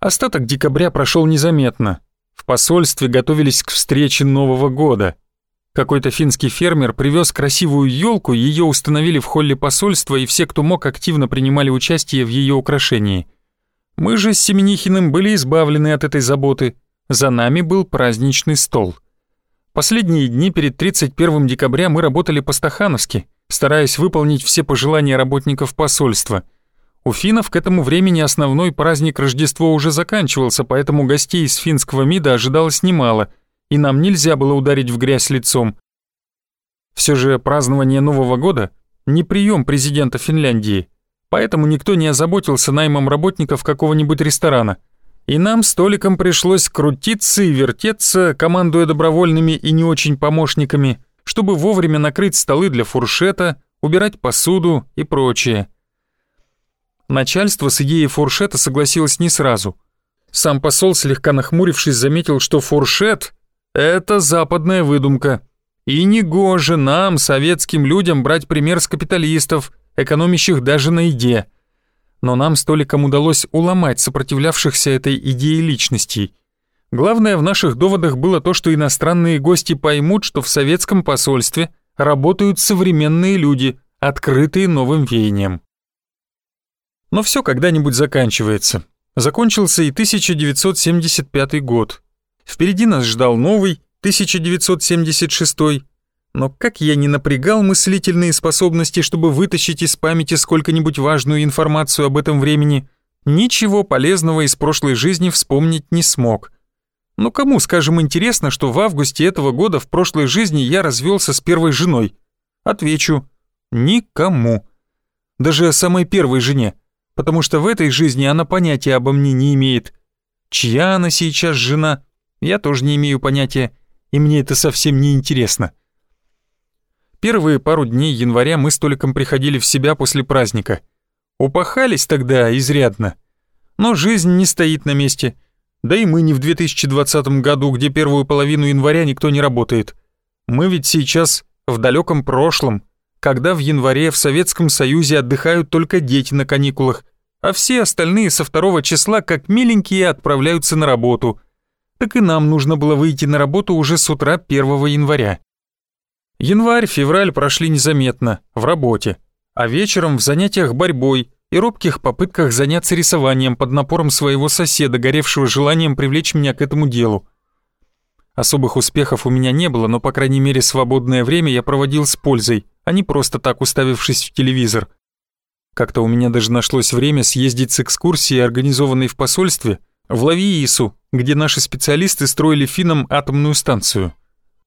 Остаток декабря прошел незаметно. В посольстве готовились к встрече Нового года. Какой-то финский фермер привез красивую елку, ее установили в холле посольства, и все, кто мог, активно принимали участие в ее украшении. Мы же с Семенихиным были избавлены от этой заботы. За нами был праздничный стол. Последние дни перед 31 декабря мы работали по-стахановски, стараясь выполнить все пожелания работников посольства – у финнов к этому времени основной праздник Рождество уже заканчивался, поэтому гостей из финского МИДа ожидалось немало, и нам нельзя было ударить в грязь лицом. Все же празднование Нового года – не прием президента Финляндии, поэтому никто не озаботился наймом работников какого-нибудь ресторана. И нам столиком пришлось крутиться и вертеться, командуя добровольными и не очень помощниками, чтобы вовремя накрыть столы для фуршета, убирать посуду и прочее – Начальство с идеей фуршета согласилось не сразу. Сам посол, слегка нахмурившись, заметил, что фуршет — это западная выдумка. И не гоже нам, советским людям, брать пример с капиталистов, экономящих даже на еде. Но нам столиком удалось уломать сопротивлявшихся этой идее личностей. Главное в наших доводах было то, что иностранные гости поймут, что в советском посольстве работают современные люди, открытые новым веянием. Но все когда-нибудь заканчивается. Закончился и 1975 год. Впереди нас ждал новый, 1976 но как я не напрягал мыслительные способности, чтобы вытащить из памяти сколько-нибудь важную информацию об этом времени, ничего полезного из прошлой жизни вспомнить не смог. Ну кому, скажем, интересно, что в августе этого года в прошлой жизни я развелся с первой женой? Отвечу, никому. Даже самой первой жене потому что в этой жизни она понятия обо мне не имеет. Чья она сейчас жена, я тоже не имею понятия, и мне это совсем не интересно. Первые пару дней января мы с Толиком приходили в себя после праздника. Упахались тогда изрядно. Но жизнь не стоит на месте. Да и мы не в 2020 году, где первую половину января никто не работает. Мы ведь сейчас в далеком прошлом, когда в январе в Советском Союзе отдыхают только дети на каникулах, а все остальные со второго числа как миленькие отправляются на работу. Так и нам нужно было выйти на работу уже с утра 1 января. Январь, февраль прошли незаметно, в работе, а вечером в занятиях борьбой и робких попытках заняться рисованием под напором своего соседа, горевшего желанием привлечь меня к этому делу. Особых успехов у меня не было, но, по крайней мере, свободное время я проводил с пользой, а не просто так уставившись в телевизор. Как-то у меня даже нашлось время съездить с экскурсией, организованной в посольстве, в Лавиису, где наши специалисты строили финнам атомную станцию.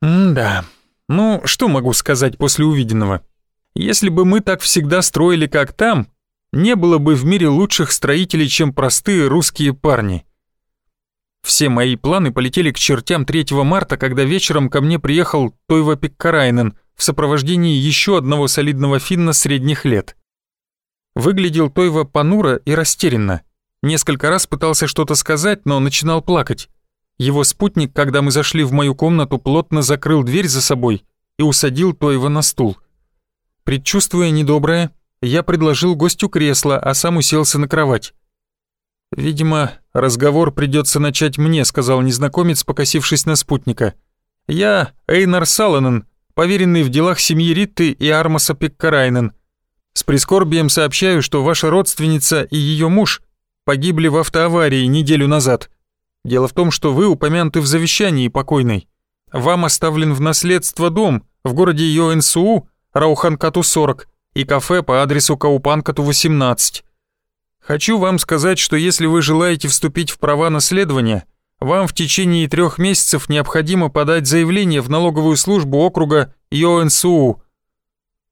М-да. Ну, что могу сказать после увиденного? Если бы мы так всегда строили, как там, не было бы в мире лучших строителей, чем простые русские парни. Все мои планы полетели к чертям 3 марта, когда вечером ко мне приехал Тойва Пиккарайнен в сопровождении еще одного солидного финна средних лет. Выглядел Тойва понуро и растерянно. Несколько раз пытался что-то сказать, но начинал плакать. Его спутник, когда мы зашли в мою комнату, плотно закрыл дверь за собой и усадил Тойва на стул. Предчувствуя недоброе, я предложил гостю кресло, а сам уселся на кровать. «Видимо, разговор придется начать мне», — сказал незнакомец, покосившись на спутника. «Я Эйнар Саланен, поверенный в делах семьи Ритты и Армаса Пеккарайнен. С прискорбием сообщаю, что ваша родственница и ее муж погибли в автоаварии неделю назад. Дело в том, что вы упомянуты в завещании покойной. Вам оставлен в наследство дом в городе Йоэнсуу, Рауханкату 40 и кафе по адресу Каупанкату 18. Хочу вам сказать, что если вы желаете вступить в права наследования, вам в течение трех месяцев необходимо подать заявление в налоговую службу округа ЙОНСУ.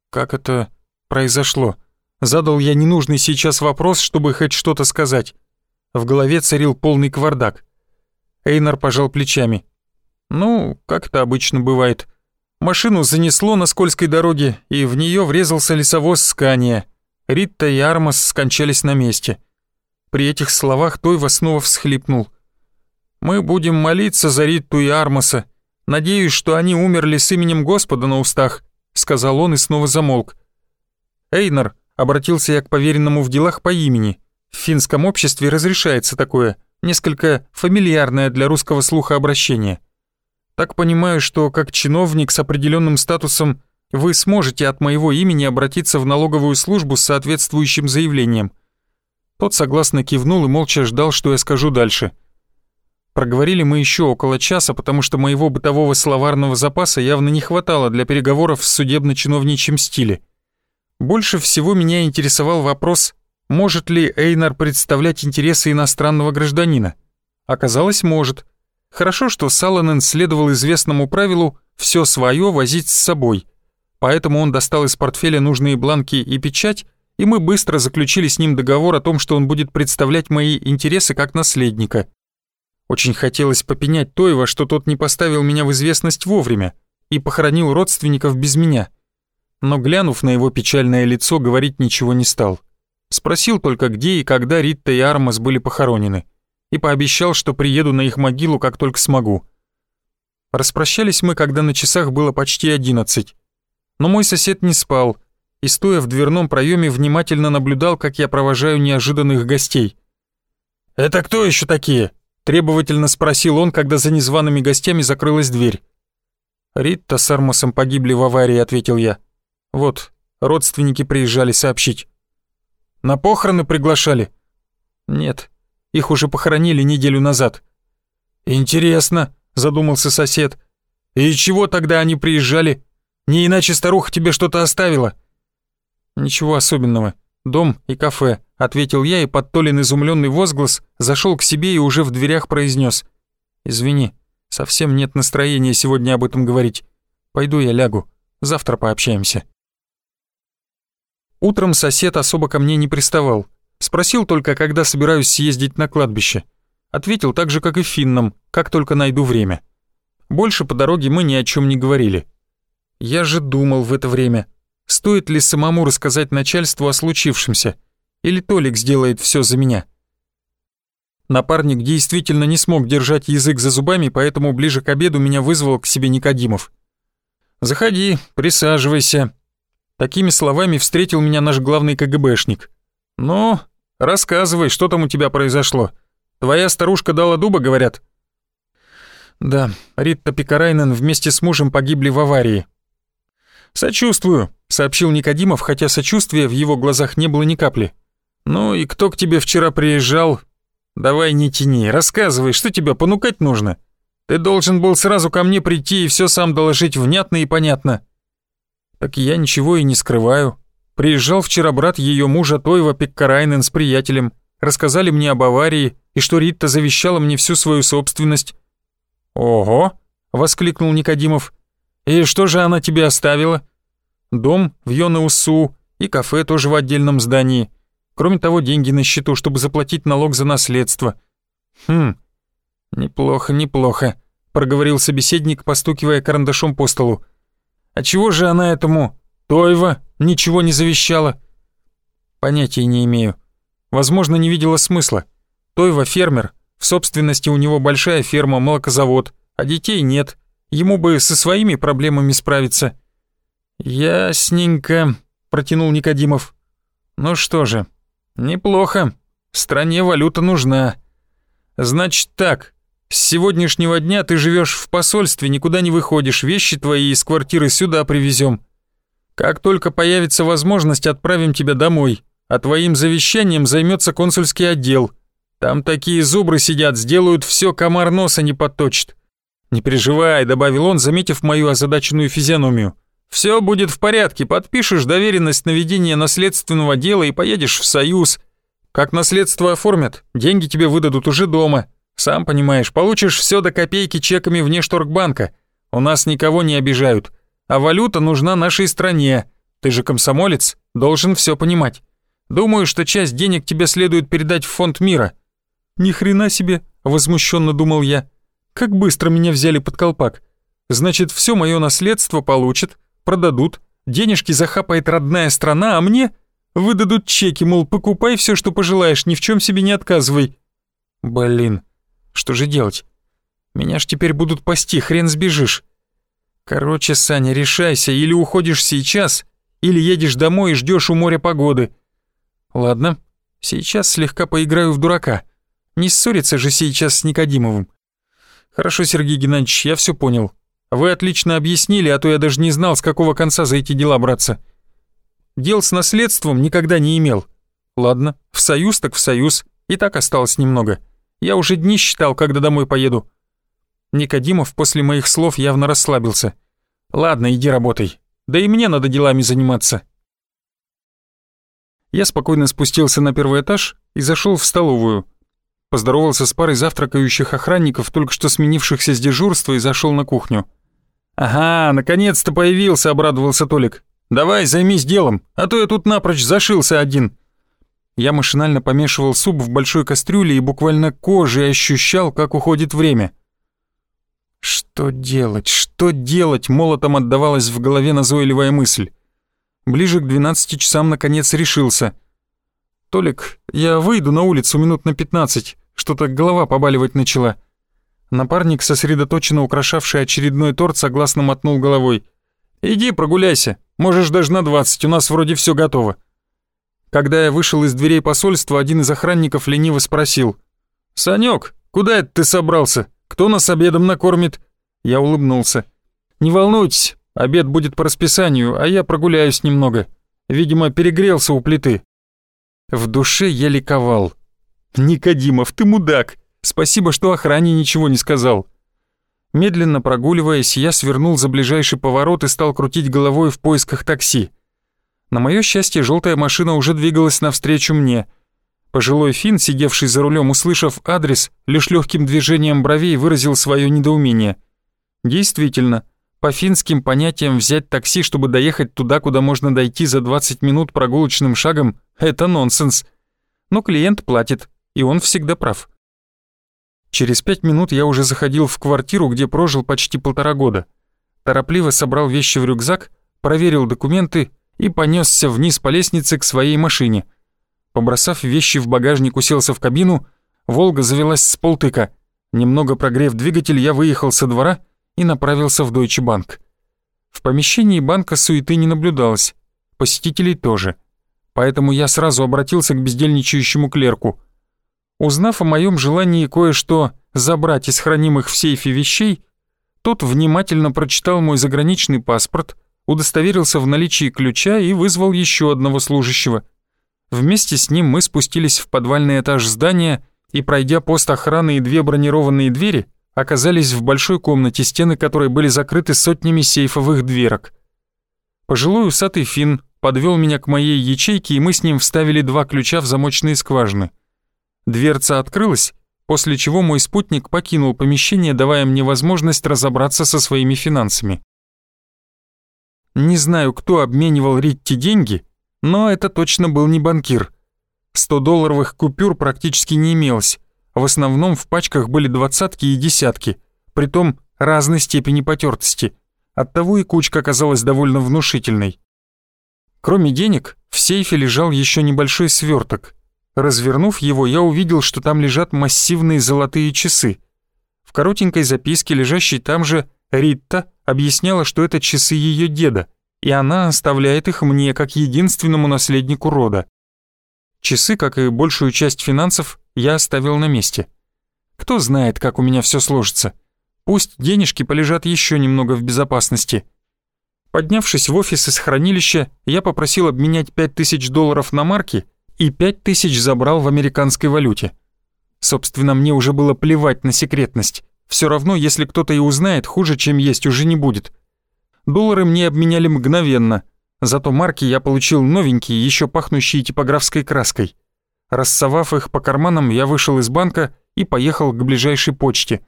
Как это произошло? Задал я ненужный сейчас вопрос, чтобы хоть что-то сказать. В голове царил полный квардак. Эйнар пожал плечами. Ну, как это обычно бывает. Машину занесло на скользкой дороге, и в нее врезался лесовоз Скания. Ритта и Армас скончались на месте. При этих словах Тойва снова всхлипнул. «Мы будем молиться за Ритту и Армаса. Надеюсь, что они умерли с именем Господа на устах», — сказал он и снова замолк. «Эйнар», — обратился я к поверенному в делах по имени. «В финском обществе разрешается такое. несколько фамильярное для русского слуха обращение. Так понимаю, что как чиновник с определенным статусом вы сможете от моего имени обратиться в налоговую службу с соответствующим заявлением. Тот согласно кивнул и молча ждал, что я скажу дальше. Проговорили мы еще около часа, потому что моего бытового словарного запаса явно не хватало для переговоров в судебно-чиновничьем стиле. Больше всего меня интересовал вопрос, может ли Эйнар представлять интересы иностранного гражданина. Оказалось, может. Хорошо, что Саланен следовал известному правилу «все свое возить с собой», поэтому он достал из портфеля нужные бланки и печать, и мы быстро заключили с ним договор о том, что он будет представлять мои интересы как наследника. Очень хотелось попенять Тоева, что тот не поставил меня в известность вовремя и похоронил родственников без меня. Но глянув на его печальное лицо, говорить ничего не стал. Спросил только, где и когда Ритта и Армас были похоронены, и пообещал, что приеду на их могилу, как только смогу. Распрощались мы, когда на часах было почти одиннадцать. Но мой сосед не спал и, стоя в дверном проеме, внимательно наблюдал, как я провожаю неожиданных гостей. «Это кто еще такие?» — требовательно спросил он, когда за незваными гостями закрылась дверь. «Ритта с Армосом погибли в аварии», — ответил я. «Вот, родственники приезжали сообщить». «На похороны приглашали?» «Нет, их уже похоронили неделю назад». «Интересно», — задумался сосед. «И чего тогда они приезжали? Не иначе старуха тебе что-то оставила?» «Ничего особенного. Дом и кафе», — ответил я, и под Толин изумленный возглас зашел к себе и уже в дверях произнес: «Извини, совсем нет настроения сегодня об этом говорить. Пойду я лягу, завтра пообщаемся». Утром сосед особо ко мне не приставал. Спросил только, когда собираюсь съездить на кладбище. Ответил так же, как и финнам, как только найду время. Больше по дороге мы ни о чем не говорили. Я же думал в это время, стоит ли самому рассказать начальству о случившемся, или Толик сделает все за меня. Напарник действительно не смог держать язык за зубами, поэтому ближе к обеду меня вызвал к себе Никодимов. «Заходи, присаживайся», Такими словами встретил меня наш главный КГБшник. «Ну, рассказывай, что там у тебя произошло? Твоя старушка дала дуба, говорят?» «Да, Ритта Пикарайнен вместе с мужем погибли в аварии». «Сочувствую», — сообщил Никодимов, хотя сочувствия в его глазах не было ни капли. «Ну и кто к тебе вчера приезжал? Давай не тяни, рассказывай, что тебя понукать нужно? Ты должен был сразу ко мне прийти и все сам доложить внятно и понятно». Так я ничего и не скрываю. Приезжал вчера брат ее мужа Тойва Пеккарайнен с приятелем. Рассказали мне об аварии и что Ритта завещала мне всю свою собственность. «Ого!» — воскликнул Никодимов. «И что же она тебе оставила?» «Дом в Йонаусу и кафе тоже в отдельном здании. Кроме того, деньги на счету, чтобы заплатить налог за наследство». «Хм, неплохо, неплохо», — проговорил собеседник, постукивая карандашом по столу. А чего же она этому Тойва ничего не завещала? Понятия не имею. Возможно, не видела смысла. Тойва фермер, в собственности у него большая ферма, молокозавод, а детей нет. Ему бы со своими проблемами справиться. Ясненько, протянул Никодимов. Ну что же, неплохо. Стране валюта нужна. Значит так, с сегодняшнего дня ты живешь в посольстве, никуда не выходишь, вещи твои из квартиры сюда привезем. Как только появится возможность, отправим тебя домой, а твоим завещанием займется консульский отдел. Там такие зубры сидят, сделают все, комар носа не подточит. Не переживай, добавил он, заметив мою озадаченную физиономию. Все будет в порядке, подпишешь доверенность на ведение наследственного дела и поедешь в Союз. Как наследство оформят, деньги тебе выдадут уже дома. Сам понимаешь, получишь все до копейки чеками вне шторгбанка. У нас никого не обижают. А валюта нужна нашей стране. Ты же комсомолец, должен все понимать. Думаю, что часть денег тебе следует передать в фонд мира». «Ни хрена себе», — возмущенно думал я. «Как быстро меня взяли под колпак. Значит, все мое наследство получат, продадут, денежки захапает родная страна, а мне выдадут чеки, мол, покупай все, что пожелаешь, ни в чем себе не отказывай». Блин, что же делать? Меня ж теперь будут пасти, хрен сбежишь. Короче, Саня, решайся, или уходишь сейчас, или едешь домой и ждешь у моря погоды. Ладно, сейчас слегка поиграю в дурака. Не ссориться же сейчас с Никодимовым. Хорошо, Сергей Геннадьевич, я все понял. Вы отлично объяснили, а то я даже не знал, с какого конца за эти дела браться. Дел с наследством никогда не имел. Ладно, в союз так в союз. И так осталось немного. Я уже дни считал, когда домой поеду. Никодимов после моих слов явно расслабился. Ладно, иди работай. Да и мне надо делами заниматься. Я спокойно спустился на первый этаж и зашел в столовую. Поздоровался с парой завтракающих охранников, только что сменившихся с дежурства, и зашел на кухню. «Ага, наконец-то появился», — обрадовался Толик. «Давай, займись делом, а то я тут напрочь зашился один». Я машинально помешивал суп в большой кастрюле и буквально кожей ощущал, как уходит время. «Что делать? Что делать?» — молотом отдавалась в голове назойливая мысль. Ближе к 12 часам наконец решился. «Толик, я выйду на улицу минут на 15, что-то голова побаливать начала». Напарник, сосредоточенно украшавший очередной торт, согласно мотнул головой. «Иди прогуляйся, можешь даже на 20, у нас вроде все готово». Когда я вышел из дверей посольства, один из охранников лениво спросил. «Санёк, куда это ты собрался? Кто нас обедом накормит?» Я улыбнулся. «Не волнуйтесь, обед будет по расписанию, а я прогуляюсь немного. Видимо, перегрелся у плиты». В душе я ликовал. «Никодимов, ты мудак! Спасибо, что охране ничего не сказал». Медленно прогуливаясь, я свернул за ближайший поворот и стал крутить головой в поисках такси. На мое счастье, желтая машина уже двигалась навстречу мне. Пожилой фин, сидевший за рулем, услышав адрес, лишь легким движением бровей выразил свое недоумение. Действительно, по финским понятиям взять такси, чтобы доехать туда, куда можно дойти за 20 минут прогулочным шагом, это нонсенс. Но клиент платит, и он всегда прав. Через пять минут я уже заходил в квартиру, где прожил почти полтора года. Торопливо собрал вещи в рюкзак, проверил документы и понесся вниз по лестнице к своей машине. Побросав вещи в багажник, уселся в кабину, «Волга» завелась с полтыка. Немного прогрев двигатель, я выехал со двора и направился в Deutsche Bank. В помещении банка суеты не наблюдалось, посетителей тоже. Поэтому я сразу обратился к бездельничающему клерку. Узнав о моем желании кое-что забрать из хранимых в сейфе вещей, тот внимательно прочитал мой заграничный паспорт, удостоверился в наличии ключа и вызвал еще одного служащего. Вместе с ним мы спустились в подвальный этаж здания и, пройдя пост охраны и две бронированные двери, оказались в большой комнате, стены которой были закрыты сотнями сейфовых дверок. Пожилой усатый фин подвел меня к моей ячейке, и мы с ним вставили два ключа в замочные скважины. Дверца открылась, после чего мой спутник покинул помещение, давая мне возможность разобраться со своими финансами. Не знаю, кто обменивал Ритти деньги, но это точно был не банкир. 100-долларовых купюр практически не имелось. В основном в пачках были двадцатки и десятки, притом разной степени потертости. Оттого и кучка оказалась довольно внушительной. Кроме денег, в сейфе лежал еще небольшой сверток. Развернув его, я увидел, что там лежат массивные золотые часы. В коротенькой записке, лежащей там же, Ритта объясняла, что это часы ее деда, и она оставляет их мне как единственному наследнику рода. Часы, как и большую часть финансов, я оставил на месте. Кто знает, как у меня все сложится. Пусть денежки полежат еще немного в безопасности. Поднявшись в офис из хранилища, я попросил обменять 5000 долларов на марки и 5000 забрал в американской валюте. Собственно, мне уже было плевать на секретность. Все равно, если кто-то и узнает, хуже, чем есть, уже не будет. Доллары мне обменяли мгновенно, зато марки я получил новенькие, еще пахнущие типографской краской. Рассовав их по карманам, я вышел из банка и поехал к ближайшей почте.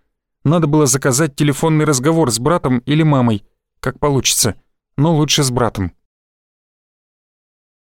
Надо было заказать телефонный разговор с братом или мамой, как получится, но лучше с братом.